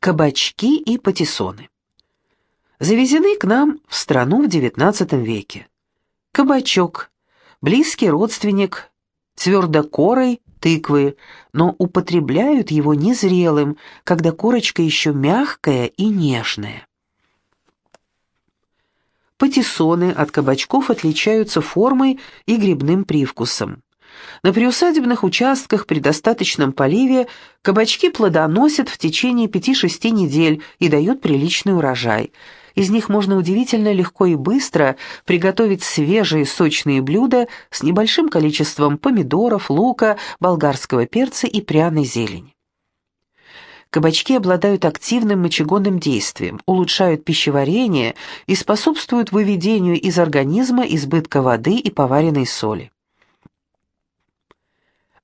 Кабачки и патиссоны. Завезены к нам в страну в XIX веке. Кабачок – близкий родственник твердокорой тыквы, но употребляют его незрелым, когда корочка еще мягкая и нежная. Патиссоны от кабачков отличаются формой и грибным привкусом. На приусадебных участках при достаточном поливе кабачки плодоносят в течение 5-6 недель и дают приличный урожай. Из них можно удивительно легко и быстро приготовить свежие сочные блюда с небольшим количеством помидоров, лука, болгарского перца и пряной зелени. Кабачки обладают активным мочегонным действием, улучшают пищеварение и способствуют выведению из организма избытка воды и поваренной соли.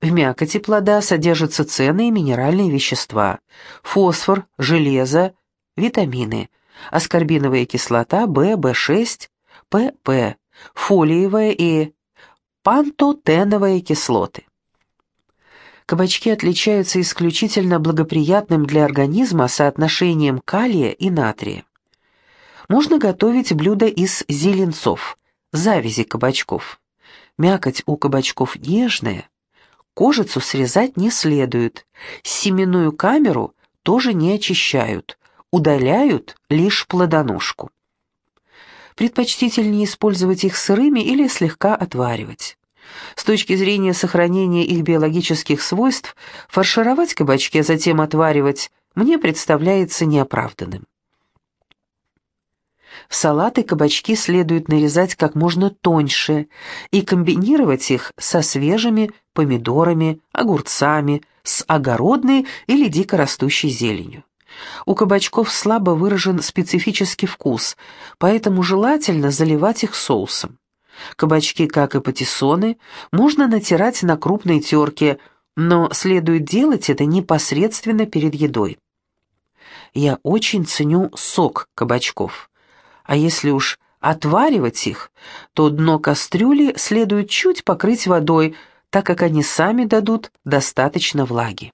В мякоти плода содержатся ценные минеральные вещества – фосфор, железо, витамины, аскорбиновая кислота В, В6, ПП, фолиевая и пантотеновые кислоты. Кабачки отличаются исключительно благоприятным для организма соотношением калия и натрия. Можно готовить блюда из зеленцов, завязи кабачков. Мякоть у кабачков нежная, кожицу срезать не следует, семенную камеру тоже не очищают, удаляют лишь плодоножку. Предпочтительнее использовать их сырыми или слегка отваривать. С точки зрения сохранения их биологических свойств, фаршировать кабачки, а затем отваривать, мне представляется неоправданным. В салаты кабачки следует нарезать как можно тоньше и комбинировать их со свежими помидорами, огурцами, с огородной или дикорастущей зеленью. У кабачков слабо выражен специфический вкус, поэтому желательно заливать их соусом. Кабачки, как и патиссоны, можно натирать на крупной терке, но следует делать это непосредственно перед едой. Я очень ценю сок кабачков. А если уж отваривать их, то дно кастрюли следует чуть покрыть водой, так как они сами дадут достаточно влаги.